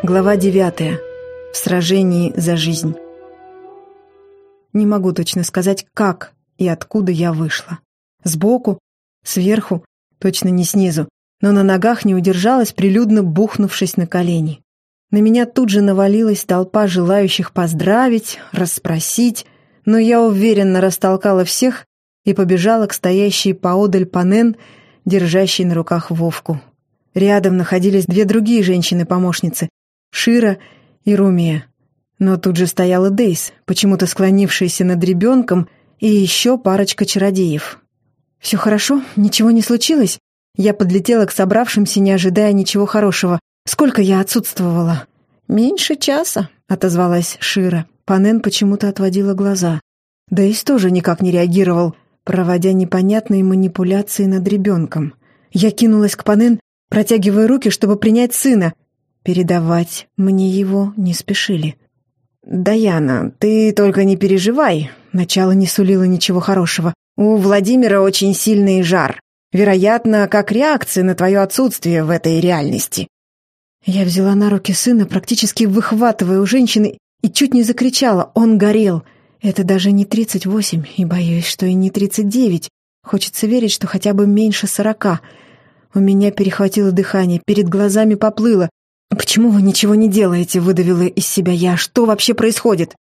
Глава 9. В сражении за жизнь. Не могу точно сказать, как и откуда я вышла. Сбоку, сверху, точно не снизу, но на ногах не удержалась, прилюдно бухнувшись на колени. На меня тут же навалилась толпа желающих поздравить, расспросить, но я уверенно растолкала всех и побежала к стоящей поодаль Панен, держащей на руках Вовку. Рядом находились две другие женщины-помощницы, Шира и Румия. Но тут же стояла Дейс, почему-то склонившаяся над ребенком, и еще парочка чародеев. «Все хорошо? Ничего не случилось?» Я подлетела к собравшимся, не ожидая ничего хорошего. «Сколько я отсутствовала?» «Меньше часа», — отозвалась Шира. Панен почему-то отводила глаза. Дейс тоже никак не реагировал, проводя непонятные манипуляции над ребенком. Я кинулась к Панен, протягивая руки, чтобы принять сына, Передавать мне его не спешили. «Даяна, ты только не переживай», — начало не сулило ничего хорошего. «У Владимира очень сильный жар. Вероятно, как реакция на твое отсутствие в этой реальности». Я взяла на руки сына, практически выхватывая у женщины, и чуть не закричала. Он горел. Это даже не тридцать восемь, и боюсь, что и не тридцать девять. Хочется верить, что хотя бы меньше сорока. У меня перехватило дыхание, перед глазами поплыло. «Почему вы ничего не делаете?» — выдавила из себя я. «Что вообще происходит?»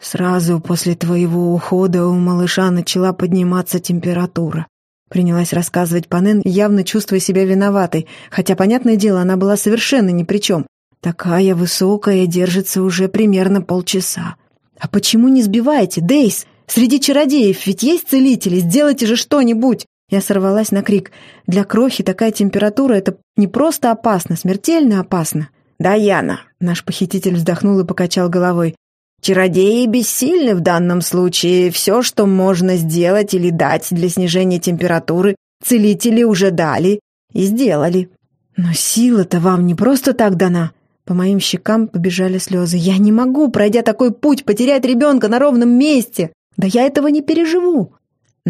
«Сразу после твоего ухода у малыша начала подниматься температура», — принялась рассказывать Панен, явно чувствуя себя виноватой, хотя, понятное дело, она была совершенно ни при чем. «Такая высокая держится уже примерно полчаса». «А почему не сбиваете, Дейс? Среди чародеев ведь есть целители, сделайте же что-нибудь!» Я сорвалась на крик. Для крохи такая температура — это не просто опасно, смертельно опасно. «Даяна!» — наш похититель вздохнул и покачал головой. «Чародеи бессильны в данном случае. Все, что можно сделать или дать для снижения температуры, целители уже дали и сделали». «Но сила-то вам не просто так дана!» По моим щекам побежали слезы. «Я не могу, пройдя такой путь, потерять ребенка на ровном месте! Да я этого не переживу!»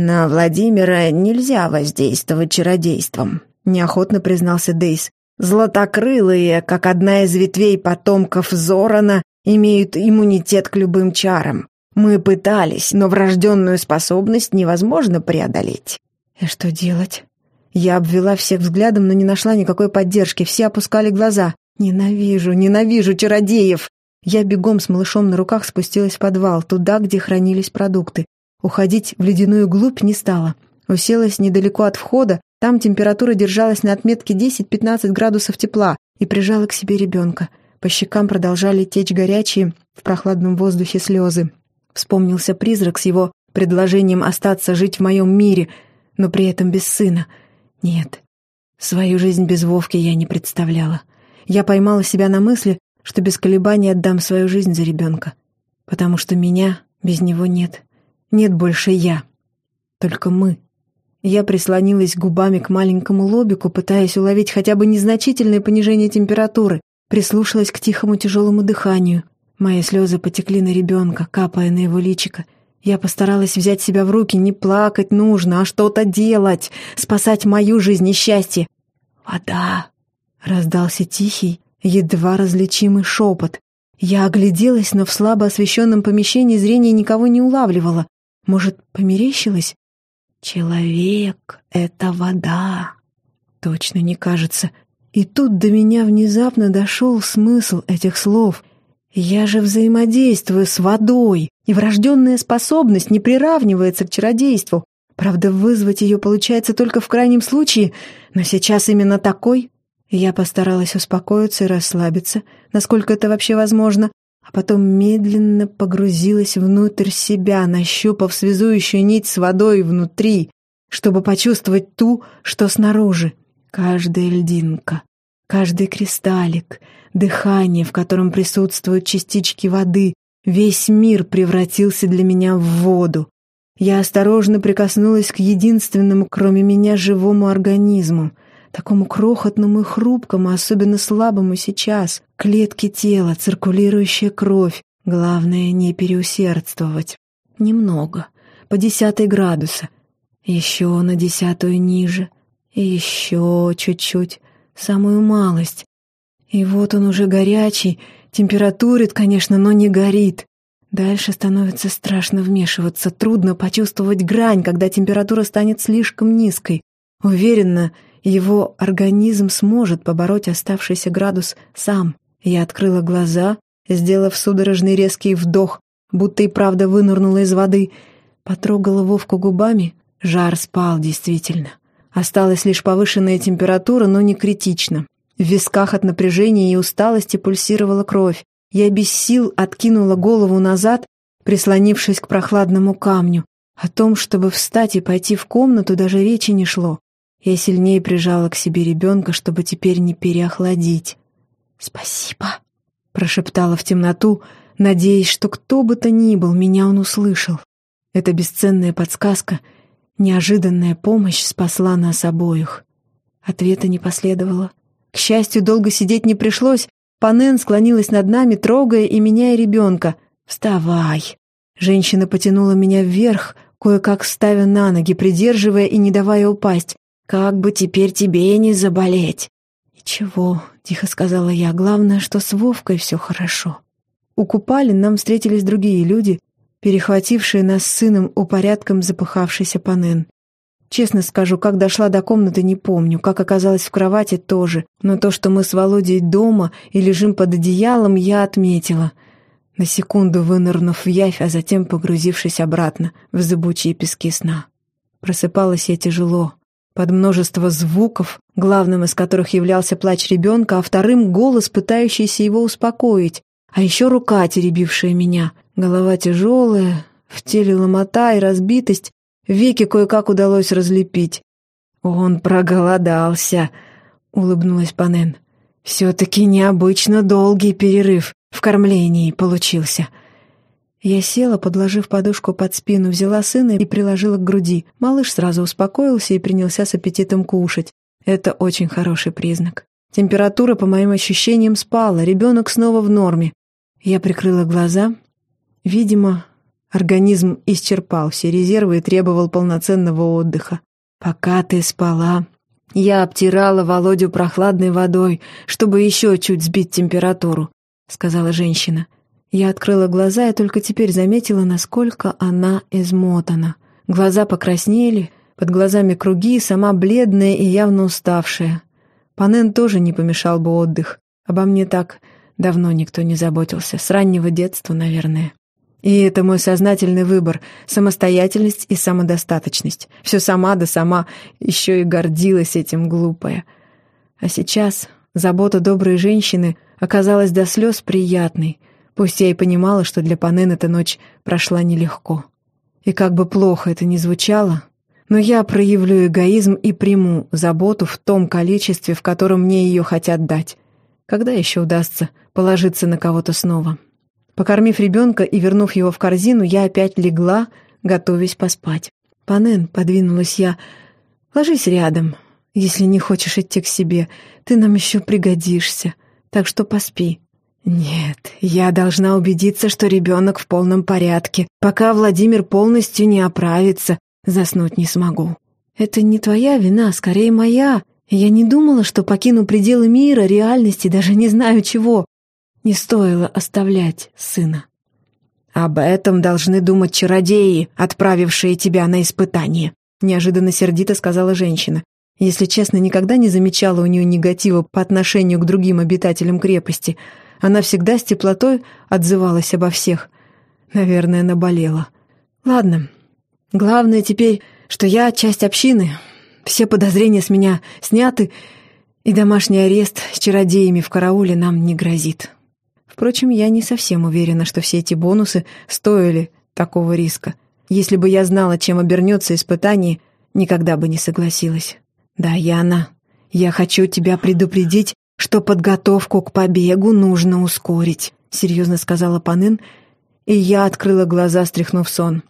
«На Владимира нельзя воздействовать чародейством», — неохотно признался Дейс. «Златокрылые, как одна из ветвей потомков Зорана, имеют иммунитет к любым чарам. Мы пытались, но врожденную способность невозможно преодолеть». «И что делать?» Я обвела всех взглядом, но не нашла никакой поддержки. Все опускали глаза. «Ненавижу, ненавижу чародеев!» Я бегом с малышом на руках спустилась в подвал, туда, где хранились продукты. Уходить в ледяную глубь не стала. Уселась недалеко от входа, там температура держалась на отметке 10-15 градусов тепла и прижала к себе ребенка. По щекам продолжали течь горячие в прохладном воздухе слезы. Вспомнился призрак с его предложением остаться жить в моем мире, но при этом без сына. Нет, свою жизнь без Вовки я не представляла. Я поймала себя на мысли, что без колебаний отдам свою жизнь за ребенка, потому что меня без него нет. Нет больше я. Только мы. Я прислонилась губами к маленькому лобику, пытаясь уловить хотя бы незначительное понижение температуры, прислушалась к тихому тяжелому дыханию. Мои слезы потекли на ребенка, капая на его личико. Я постаралась взять себя в руки, не плакать нужно, а что-то делать, спасать мою жизнь и счастье. «Вода!» — раздался тихий, едва различимый шепот. Я огляделась, но в слабо освещенном помещении зрение никого не улавливало. Может, померещилось? Человек — это вода. Точно не кажется. И тут до меня внезапно дошел смысл этих слов. Я же взаимодействую с водой, и врожденная способность не приравнивается к чародейству. Правда, вызвать ее получается только в крайнем случае, но сейчас именно такой. Я постаралась успокоиться и расслабиться, насколько это вообще возможно, а потом медленно погрузилась внутрь себя, нащупав связующую нить с водой внутри, чтобы почувствовать ту, что снаружи. Каждая льдинка, каждый кристаллик, дыхание, в котором присутствуют частички воды, весь мир превратился для меня в воду. Я осторожно прикоснулась к единственному, кроме меня, живому организму — такому крохотному и хрупкому, особенно слабому сейчас, клетки тела, циркулирующая кровь. Главное, не переусердствовать. Немного, по десятой градуса. Еще на десятую ниже. Еще чуть-чуть, самую малость. И вот он уже горячий, температурит, конечно, но не горит. Дальше становится страшно вмешиваться, трудно почувствовать грань, когда температура станет слишком низкой. Уверенно, его организм сможет побороть оставшийся градус сам. Я открыла глаза, сделав судорожный резкий вдох, будто и правда вынырнула из воды. Потрогала Вовку губами. Жар спал, действительно. Осталась лишь повышенная температура, но не критично. В висках от напряжения и усталости пульсировала кровь. Я без сил откинула голову назад, прислонившись к прохладному камню. О том, чтобы встать и пойти в комнату, даже речи не шло. Я сильнее прижала к себе ребенка, чтобы теперь не переохладить. «Спасибо», — прошептала в темноту, надеясь, что кто бы то ни был, меня он услышал. Эта бесценная подсказка, неожиданная помощь спасла нас обоих. Ответа не последовало. К счастью, долго сидеть не пришлось. Панен склонилась над нами, трогая и меняя ребенка. «Вставай!» Женщина потянула меня вверх, кое-как ставя на ноги, придерживая и не давая упасть. «Как бы теперь тебе не заболеть!» «Ничего», — тихо сказала я, — «главное, что с Вовкой все хорошо». У купали нам встретились другие люди, перехватившие нас с сыном у порядком запыхавшийся Панен. Честно скажу, как дошла до комнаты, не помню, как оказалась в кровати тоже, но то, что мы с Володей дома и лежим под одеялом, я отметила. На секунду вынырнув в явь, а затем погрузившись обратно в зыбучие пески сна. Просыпалась я тяжело, под множество звуков, главным из которых являлся плач ребенка, а вторым — голос, пытающийся его успокоить, а еще рука, теребившая меня, голова тяжелая, в теле ломота и разбитость, Веки кое-как удалось разлепить. «Он проголодался», — улыбнулась Панен. «Все-таки необычно долгий перерыв в кормлении получился». Я села, подложив подушку под спину, взяла сына и приложила к груди. Малыш сразу успокоился и принялся с аппетитом кушать. Это очень хороший признак. Температура, по моим ощущениям, спала, ребенок снова в норме. Я прикрыла глаза. Видимо, Организм исчерпал все резервы и требовал полноценного отдыха. «Пока ты спала, я обтирала Володю прохладной водой, чтобы еще чуть сбить температуру», — сказала женщина. Я открыла глаза и только теперь заметила, насколько она измотана. Глаза покраснели, под глазами круги, сама бледная и явно уставшая. Панен тоже не помешал бы отдых. Обо мне так давно никто не заботился, с раннего детства, наверное. И это мой сознательный выбор, самостоятельность и самодостаточность. Все сама да сама, еще и гордилась этим глупая. А сейчас забота доброй женщины оказалась до слез приятной, пусть я и понимала, что для Панен эта ночь прошла нелегко. И как бы плохо это ни звучало, но я проявлю эгоизм и приму заботу в том количестве, в котором мне ее хотят дать. Когда еще удастся положиться на кого-то снова?» Покормив ребенка и вернув его в корзину, я опять легла, готовясь поспать. «Панен», — подвинулась я, — «ложись рядом, если не хочешь идти к себе. Ты нам еще пригодишься, так что поспи». «Нет, я должна убедиться, что ребенок в полном порядке. Пока Владимир полностью не оправится, заснуть не смогу». «Это не твоя вина, скорее моя. Я не думала, что покину пределы мира, реальности, даже не знаю чего. Не стоило оставлять сына. «Об этом должны думать чародеи, отправившие тебя на испытание», неожиданно сердито сказала женщина. Если честно, никогда не замечала у нее негатива по отношению к другим обитателям крепости. Она всегда с теплотой отзывалась обо всех. Наверное, наболела. Ладно, главное теперь, что я часть общины. Все подозрения с меня сняты, и домашний арест с чародеями в карауле нам не грозит. Впрочем, я не совсем уверена, что все эти бонусы стоили такого риска. Если бы я знала, чем обернется испытание, никогда бы не согласилась. Да, Яна, я хочу тебя предупредить, что подготовку к побегу нужно ускорить, серьезно сказала Панын, и я открыла глаза, стряхнув сон.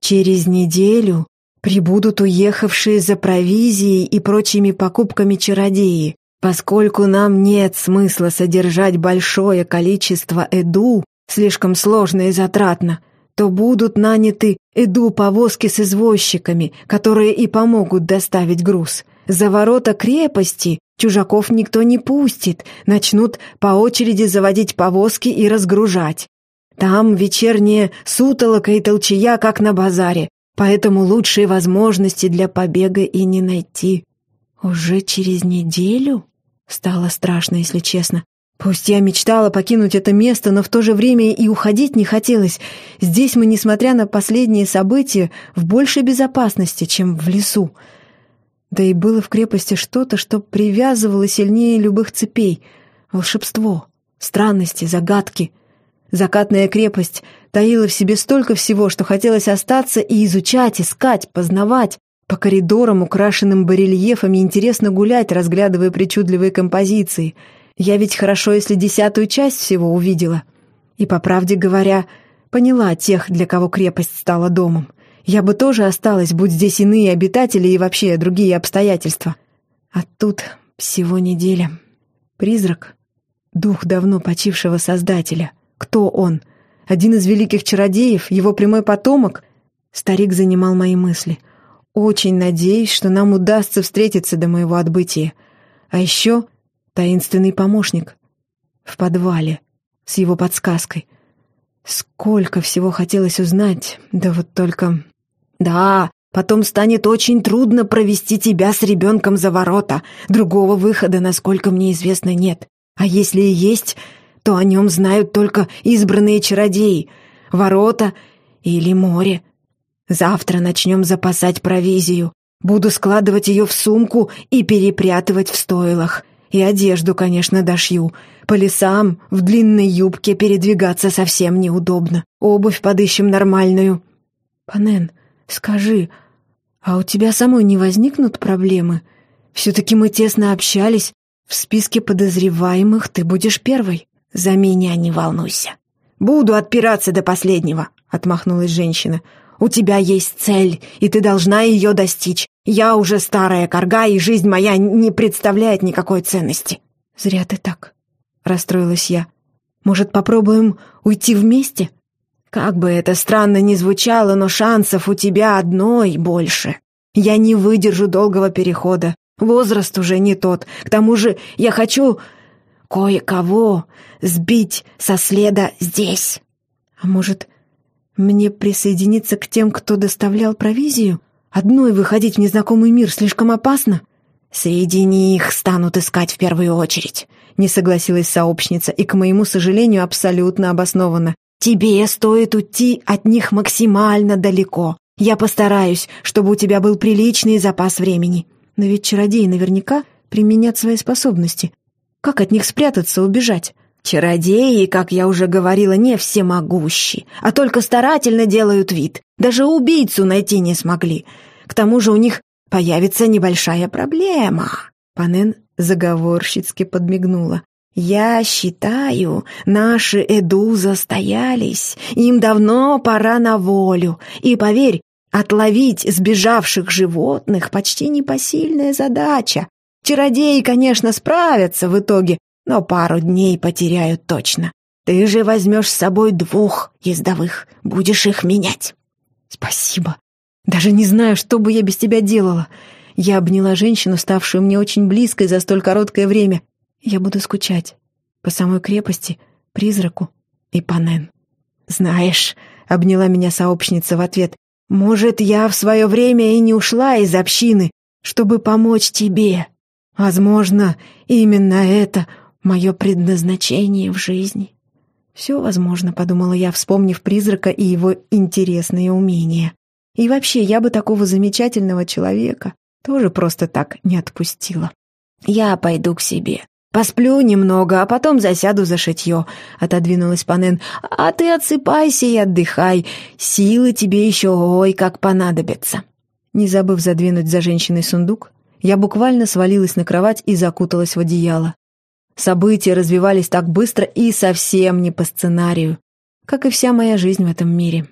Через неделю прибудут уехавшие за провизией и прочими покупками чародеи. Поскольку нам нет смысла содержать большое количество эду, слишком сложно и затратно, то будут наняты эду-повозки с извозчиками, которые и помогут доставить груз. За ворота крепости Чужаков никто не пустит, начнут по очереди заводить повозки и разгружать. Там вечерняя сутолока и толчая, как на базаре, поэтому лучшие возможности для побега и не найти. Уже через неделю? Стало страшно, если честно. Пусть я мечтала покинуть это место, но в то же время и уходить не хотелось. Здесь мы, несмотря на последние события, в большей безопасности, чем в лесу. Да и было в крепости что-то, что привязывало сильнее любых цепей. Волшебство, странности, загадки. Закатная крепость таила в себе столько всего, что хотелось остаться и изучать, искать, познавать. По коридорам, украшенным барельефами, интересно гулять, разглядывая причудливые композиции. Я ведь хорошо, если десятую часть всего увидела. И, по правде говоря, поняла тех, для кого крепость стала домом. Я бы тоже осталась, будь здесь иные обитатели и вообще другие обстоятельства. А тут всего неделя. Призрак — дух давно почившего Создателя. Кто он? Один из великих чародеев, его прямой потомок? Старик занимал мои мысли. Очень надеюсь, что нам удастся встретиться до моего отбытия. А еще таинственный помощник в подвале с его подсказкой. Сколько всего хотелось узнать, да вот только да, потом станет очень трудно провести тебя с ребенком за ворота. Другого выхода, насколько мне известно, нет. А если и есть, то о нем знают только избранные чародеи. Ворота или море. Завтра начнем запасать провизию. Буду складывать ее в сумку и перепрятывать в стойлах. И одежду, конечно, дошью. По лесам в длинной юбке передвигаться совсем неудобно. Обувь подыщем нормальную. Панен, «Скажи, а у тебя самой не возникнут проблемы? Все-таки мы тесно общались. В списке подозреваемых ты будешь первой. За меня не волнуйся. Буду отпираться до последнего», — отмахнулась женщина. «У тебя есть цель, и ты должна ее достичь. Я уже старая корга, и жизнь моя не представляет никакой ценности». «Зря ты так», — расстроилась я. «Может, попробуем уйти вместе?» Как бы это странно ни звучало, но шансов у тебя одной больше. Я не выдержу долгого перехода. Возраст уже не тот. К тому же я хочу кое-кого сбить со следа здесь. А может, мне присоединиться к тем, кто доставлял провизию? Одной выходить в незнакомый мир слишком опасно? Среди них станут искать в первую очередь. Не согласилась сообщница, и, к моему сожалению, абсолютно обоснованно. Тебе стоит уйти от них максимально далеко. Я постараюсь, чтобы у тебя был приличный запас времени. Но ведь чародеи наверняка применят свои способности. Как от них спрятаться, убежать? Чародеи, как я уже говорила, не всемогущи, а только старательно делают вид. Даже убийцу найти не смогли. К тому же у них появится небольшая проблема. Панен заговорщицки подмигнула. «Я считаю, наши Эду застоялись, им давно пора на волю, и, поверь, отловить сбежавших животных почти непосильная задача. Чародеи, конечно, справятся в итоге, но пару дней потеряют точно. Ты же возьмешь с собой двух ездовых, будешь их менять». «Спасибо. Даже не знаю, что бы я без тебя делала». Я обняла женщину, ставшую мне очень близкой за столь короткое время, я буду скучать по самой крепости, призраку и Панен. «Знаешь», — обняла меня сообщница в ответ, «может, я в свое время и не ушла из общины, чтобы помочь тебе. Возможно, именно это мое предназначение в жизни». «Все возможно», — подумала я, вспомнив призрака и его интересные умения. И вообще, я бы такого замечательного человека тоже просто так не отпустила. «Я пойду к себе. «Посплю немного, а потом засяду за шитье», — отодвинулась Панен. «А ты отсыпайся и отдыхай. Силы тебе еще ой как понадобятся». Не забыв задвинуть за женщиной сундук, я буквально свалилась на кровать и закуталась в одеяло. События развивались так быстро и совсем не по сценарию, как и вся моя жизнь в этом мире.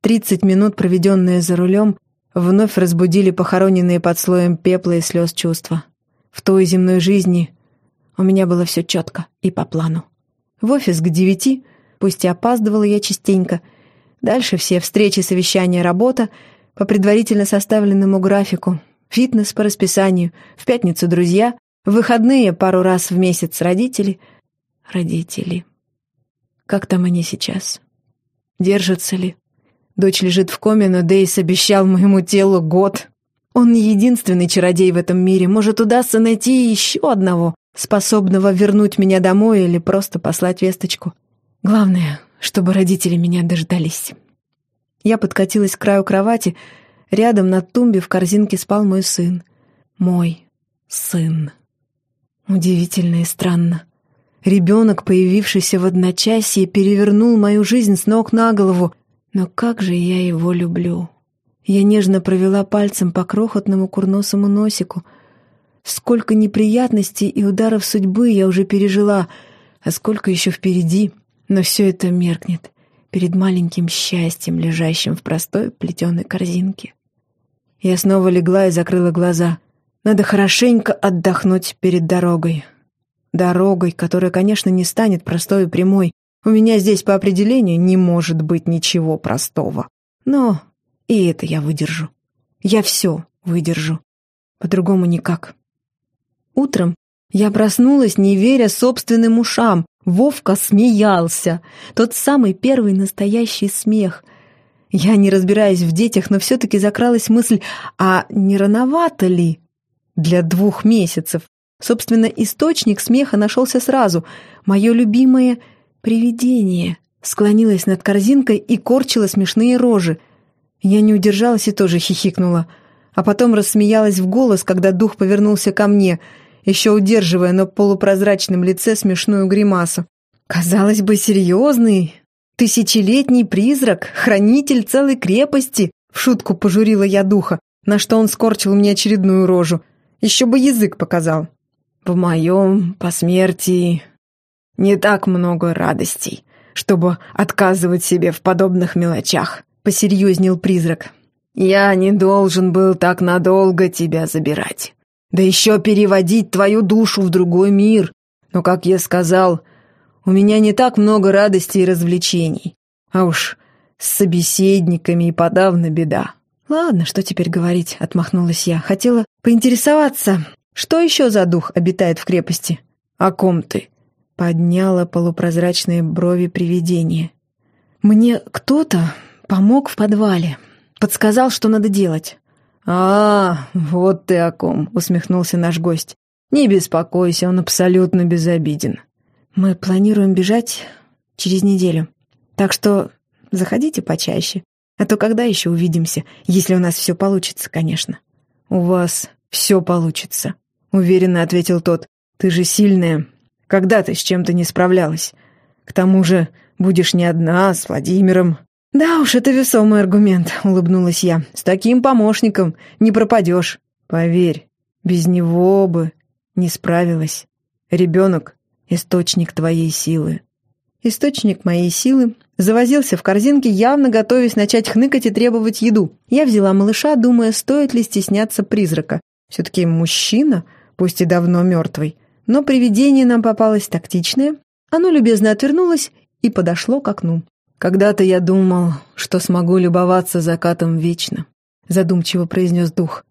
Тридцать минут, проведенные за рулем, вновь разбудили похороненные под слоем пепла и слез чувства. В той земной жизни у меня было все четко и по плану. В офис к девяти, пусть и опаздывала я частенько. Дальше все встречи, совещания, работа по предварительно составленному графику. Фитнес по расписанию, в пятницу друзья, В выходные пару раз в месяц родители. Родители. Как там они сейчас? Держатся ли? Дочь лежит в коме, но Дейс обещал моему телу год. Он не единственный чародей в этом мире. Может, удастся найти еще одного, способного вернуть меня домой или просто послать весточку. Главное, чтобы родители меня дождались. Я подкатилась к краю кровати. Рядом на тумбе в корзинке спал мой сын. Мой сын. Удивительно и странно. Ребенок, появившийся в одночасье, перевернул мою жизнь с ног на голову. Но как же я его люблю. Я нежно провела пальцем по крохотному курносому носику. Сколько неприятностей и ударов судьбы я уже пережила, а сколько еще впереди. Но все это меркнет перед маленьким счастьем, лежащим в простой плетеной корзинке. Я снова легла и закрыла глаза. Надо хорошенько отдохнуть перед дорогой. Дорогой, которая, конечно, не станет простой и прямой. У меня здесь по определению не может быть ничего простого. Но и это я выдержу. Я все выдержу. По-другому никак. Утром я проснулась, не веря собственным ушам. Вовка смеялся. Тот самый первый настоящий смех. Я не разбираюсь в детях, но все-таки закралась мысль, а не рановато ли для двух месяцев? Собственно, источник смеха нашелся сразу. Мое любимое привидение склонилось над корзинкой и корчило смешные рожи. Я не удержалась и тоже хихикнула. А потом рассмеялась в голос, когда дух повернулся ко мне, еще удерживая на полупрозрачном лице смешную гримасу. Казалось бы, серьезный, тысячелетний призрак, хранитель целой крепости, в шутку пожурила я духа, на что он скорчил мне очередную рожу. Еще бы язык показал. В моем посмертии не так много радостей, чтобы отказывать себе в подобных мелочах, посерьезнел призрак. Я не должен был так надолго тебя забирать. Да еще переводить твою душу в другой мир. Но, как я сказал, у меня не так много радости и развлечений. А уж с собеседниками и подавно беда. «Ладно, что теперь говорить?» — отмахнулась я. Хотела поинтересоваться, что еще за дух обитает в крепости? О ком ты? Подняла полупрозрачные брови привидения. Мне кто-то помог в подвале. Подсказал, что надо делать. «А, вот ты о ком», — усмехнулся наш гость. «Не беспокойся, он абсолютно безобиден». «Мы планируем бежать через неделю, так что заходите почаще, а то когда еще увидимся, если у нас все получится, конечно». «У вас все получится», — уверенно ответил тот. «Ты же сильная. Когда ты с чем-то не справлялась? К тому же будешь не одна, а с Владимиром». «Да уж, это весомый аргумент», — улыбнулась я. «С таким помощником не пропадешь. Поверь, без него бы не справилась. Ребенок — источник твоей силы». Источник моей силы завозился в корзинке, явно готовясь начать хныкать и требовать еду. Я взяла малыша, думая, стоит ли стесняться призрака. Все-таки мужчина, пусть и давно мертвый. Но привидение нам попалось тактичное. Оно любезно отвернулось и подошло к окну. «Когда-то я думал, что смогу любоваться закатом вечно», — задумчиво произнес дух.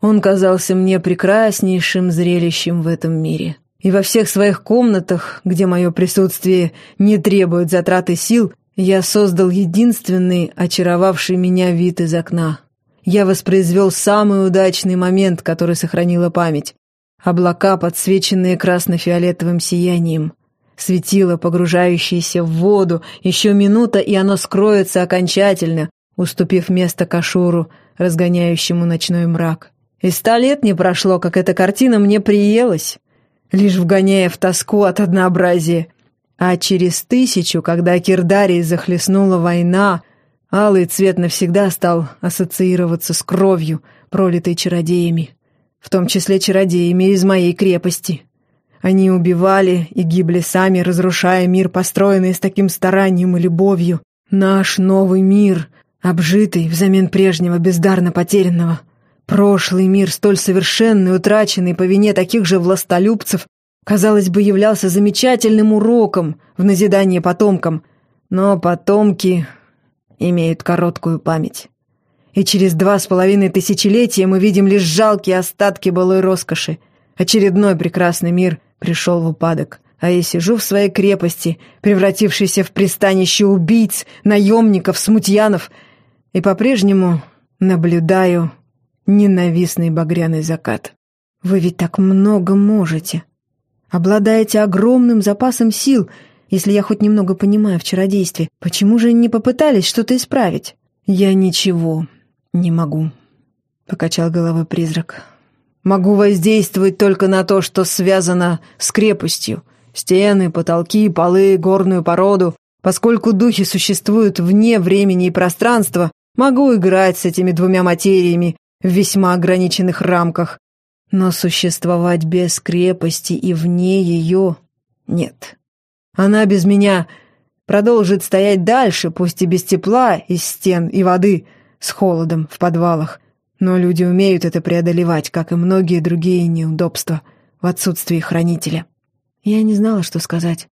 «Он казался мне прекраснейшим зрелищем в этом мире. И во всех своих комнатах, где мое присутствие не требует затраты сил, я создал единственный, очаровавший меня вид из окна. Я воспроизвел самый удачный момент, который сохранила память. Облака, подсвеченные красно-фиолетовым сиянием. Светило, погружающееся в воду. Еще минута, и оно скроется окончательно, уступив место кашуру, разгоняющему ночной мрак. И ста лет не прошло, как эта картина мне приелась, лишь вгоняя в тоску от однообразия. А через тысячу, когда Кирдарии захлестнула война, Алый цвет навсегда стал ассоциироваться с кровью, пролитой чародеями, в том числе чародеями из моей крепости. Они убивали и гибли сами, разрушая мир, построенный с таким старанием и любовью. Наш новый мир, обжитый взамен прежнего бездарно потерянного. Прошлый мир, столь совершенный, утраченный по вине таких же властолюбцев, казалось бы, являлся замечательным уроком в назидание потомкам. Но потомки имеют короткую память. И через два с половиной тысячелетия мы видим лишь жалкие остатки былой роскоши. Очередной прекрасный мир пришел в упадок. А я сижу в своей крепости, превратившейся в пристанище убийц, наемников, смутьянов, и по-прежнему наблюдаю ненавистный багряный закат. Вы ведь так много можете. Обладаете огромным запасом сил, если я хоть немного понимаю в чародействе. Почему же не попытались что-то исправить? Я ничего не могу, — покачал головой призрак. Могу воздействовать только на то, что связано с крепостью. Стены, потолки, полы, горную породу. Поскольку духи существуют вне времени и пространства, могу играть с этими двумя материями в весьма ограниченных рамках. Но существовать без крепости и вне ее нет. Она без меня продолжит стоять дальше, пусть и без тепла из стен и воды, с холодом в подвалах. Но люди умеют это преодолевать, как и многие другие неудобства в отсутствии хранителя. Я не знала, что сказать.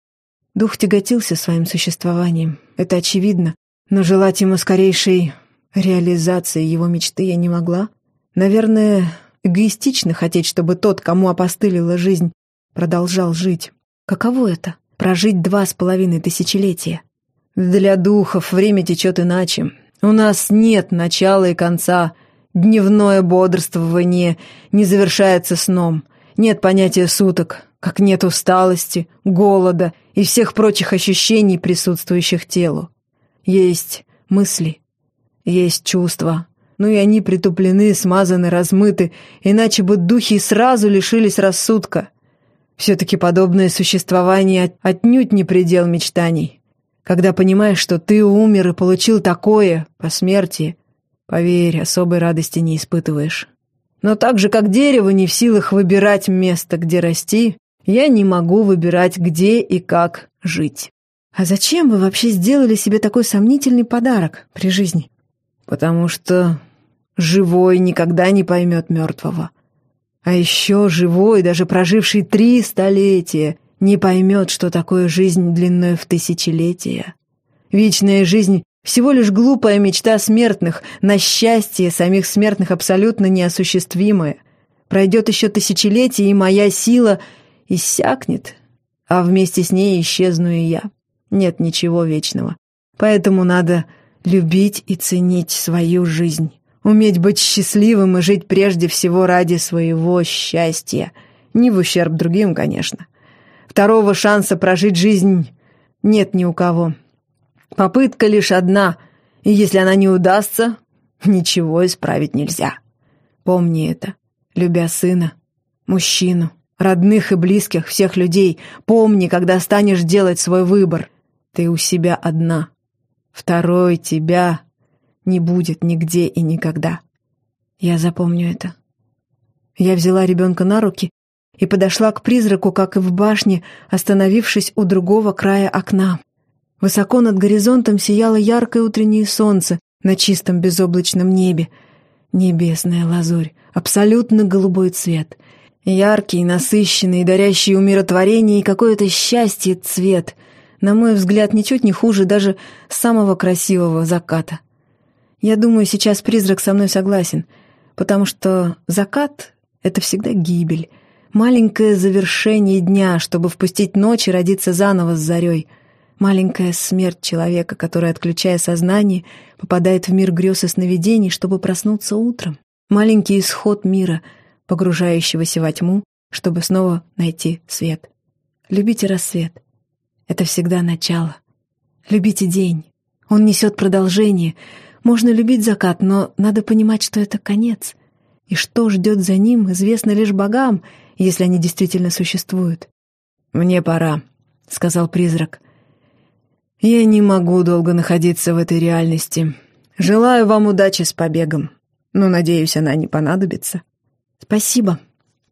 Дух тяготился своим существованием, это очевидно, но желать ему скорейшей реализации его мечты я не могла. Наверное, эгоистично хотеть, чтобы тот, кому опостылила жизнь, продолжал жить. Каково это — прожить два с половиной тысячелетия? Для духов время течет иначе. У нас нет начала и конца, Дневное бодрствование не завершается сном. Нет понятия суток, как нет усталости, голода и всех прочих ощущений, присутствующих телу. Есть мысли, есть чувства, но и они притуплены, смазаны, размыты, иначе бы духи сразу лишились рассудка. Все-таки подобное существование отнюдь не предел мечтаний. Когда понимаешь, что ты умер и получил такое по смерти, Поверь, особой радости не испытываешь. Но так же, как дерево не в силах выбирать место, где расти, я не могу выбирать, где и как жить. А зачем вы вообще сделали себе такой сомнительный подарок при жизни? Потому что живой никогда не поймет мертвого. А еще живой, даже проживший три столетия, не поймет, что такое жизнь длиной в тысячелетия. Вечная жизнь всего лишь глупая мечта смертных, на счастье самих смертных абсолютно неосуществимая. Пройдет еще тысячелетие, и моя сила иссякнет, а вместе с ней исчезну и я. Нет ничего вечного. Поэтому надо любить и ценить свою жизнь. Уметь быть счастливым и жить прежде всего ради своего счастья. Не в ущерб другим, конечно. Второго шанса прожить жизнь нет ни у кого. Попытка лишь одна, и если она не удастся, ничего исправить нельзя. Помни это, любя сына, мужчину, родных и близких, всех людей. Помни, когда станешь делать свой выбор. Ты у себя одна. Второй тебя не будет нигде и никогда. Я запомню это. Я взяла ребенка на руки и подошла к призраку, как и в башне, остановившись у другого края окна. Высоко над горизонтом сияло яркое утреннее солнце на чистом безоблачном небе. Небесная лазурь, абсолютно голубой цвет. Яркий, насыщенный, дарящий умиротворение и какое-то счастье цвет. На мой взгляд, ничуть не хуже даже самого красивого заката. Я думаю, сейчас призрак со мной согласен, потому что закат — это всегда гибель. Маленькое завершение дня, чтобы впустить ночь и родиться заново с зарей — Маленькая смерть человека, который, отключая сознание, попадает в мир грез и сновидений, чтобы проснуться утром. Маленький исход мира, погружающегося во тьму, чтобы снова найти свет. Любите рассвет. Это всегда начало. Любите день. Он несет продолжение. Можно любить закат, но надо понимать, что это конец. И что ждет за ним, известно лишь богам, если они действительно существуют. «Мне пора», — сказал призрак. Я не могу долго находиться в этой реальности. Желаю вам удачи с побегом, но, надеюсь, она не понадобится. Спасибо.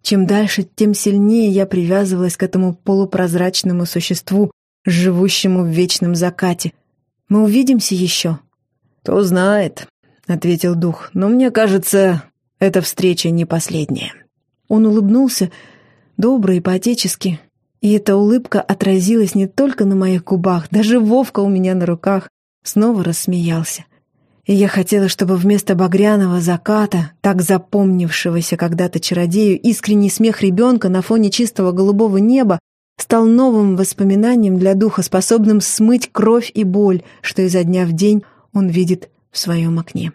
Чем дальше, тем сильнее я привязывалась к этому полупрозрачному существу, живущему в вечном закате. Мы увидимся еще? Кто знает, — ответил дух, — но мне кажется, эта встреча не последняя. Он улыбнулся, добро и по-отечески, и эта улыбка отразилась не только на моих губах, даже Вовка у меня на руках снова рассмеялся. И я хотела, чтобы вместо багряного заката, так запомнившегося когда-то чародею, искренний смех ребенка на фоне чистого голубого неба стал новым воспоминанием для духа, способным смыть кровь и боль, что изо дня в день он видит в своем окне.